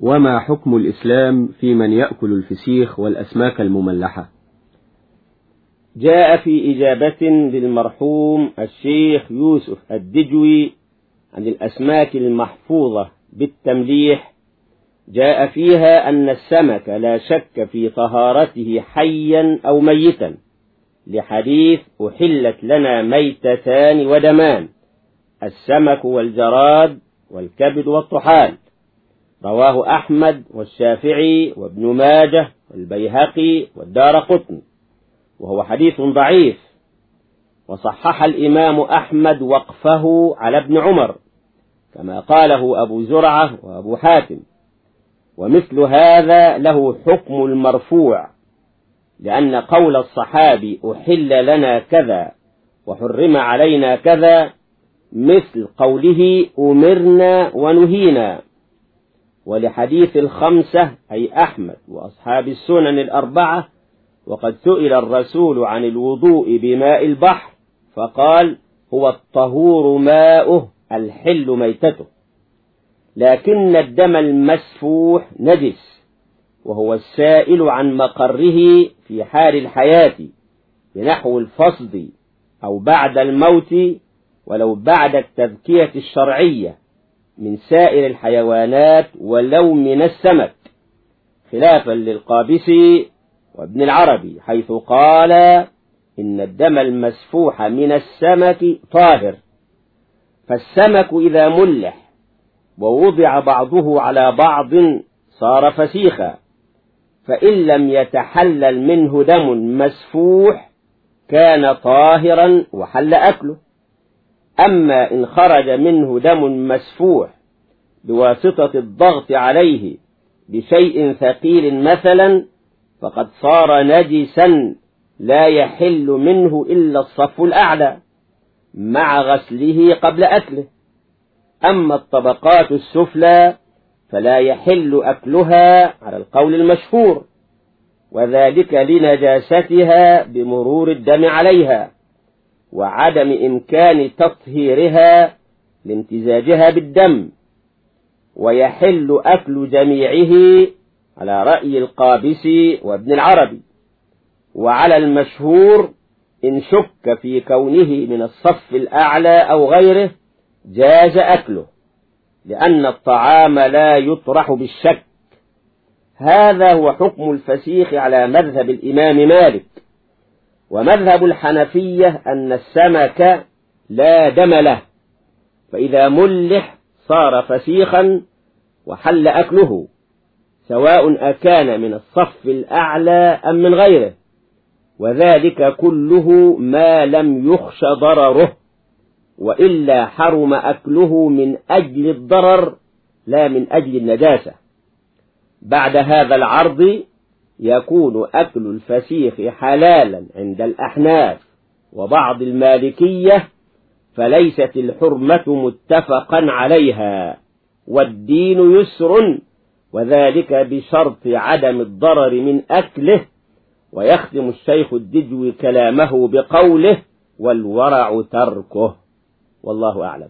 وما حكم الإسلام في من يأكل الفسيخ والأسماك المملحة؟ جاء في إجابة للمرحوم الشيخ يوسف الدجوي عن الأسماك المحفوظة بالتمليح جاء فيها أن السمك لا شك في طهارته حيا أو ميتا لحديث أحلت لنا ميتتان ودمان السمك والجراد والكبد والطحال. رواه أحمد والشافعي وابن ماجه والبيهقي والدار قطن وهو حديث ضعيف. وصحح الإمام أحمد وقفه على ابن عمر كما قاله أبو زرعة وأبو حاتم. ومثل هذا له حكم المرفوع لأن قول الصحابي أحل لنا كذا وحرم علينا كذا مثل قوله أمرنا ونهينا. ولحديث الخمسة أي أحمد وأصحاب السنن الأربعة وقد سئل الرسول عن الوضوء بماء البحر فقال هو الطهور ماؤه الحل ميتته. لكن الدم المسفوح نجس وهو السائل عن مقره في حال الحياة بنحو الفصد أو بعد الموت ولو بعد التذكية الشرعية. من سائر الحيوانات ولو من السمك خلافا للقابسي وابن العربي حيث قال إن الدم المسفوح من السمك طاهر فالسمك إذا ملح ووضع بعضه على بعض صار فسيخا فإن لم يتحلل منه دم مسفوح كان طاهرا وحل أكله. أما إن خرج منه دم مسفوح بواسطة الضغط عليه بشيء ثقيل مثلا فقد صار نجسا لا يحل منه إلا الصف الأعلى مع غسله قبل أكله. أما الطبقات السفلى فلا يحل أكلها على القول المشهور وذلك لنجاستها بمرور الدم عليها. وعدم إمكان تطهيرها لامتزاجها بالدم ويحل أكل جميعه على رأي القابسي وابن العربي. وعلى المشهور إن شك في كونه من الصف الأعلى أو غيره جاز أكله لأن الطعام لا يطرح بالشك. هذا هو حكم الفسيخ على مذهب الإمام مالك. ومذهب الحنفية أن السمك لا دم له فإذا ملح صار فسيخا وحل أكله سواء أكان من الصف الأعلى أم من غيره وذلك كله ما لم يخش ضرره وإلا حرم أكله من أجل الضرر لا من أجل النجاسة. بعد هذا العرض يكون أكل الفسيخ حلالا عند الأحناف وبعض المالكية فليست الحرمة متفقا عليها والدين يسر وذلك بشرط عدم الضرر من أكله ويختم الشيخ الدجوي كلامه بقوله والورع تركه والله أعلم.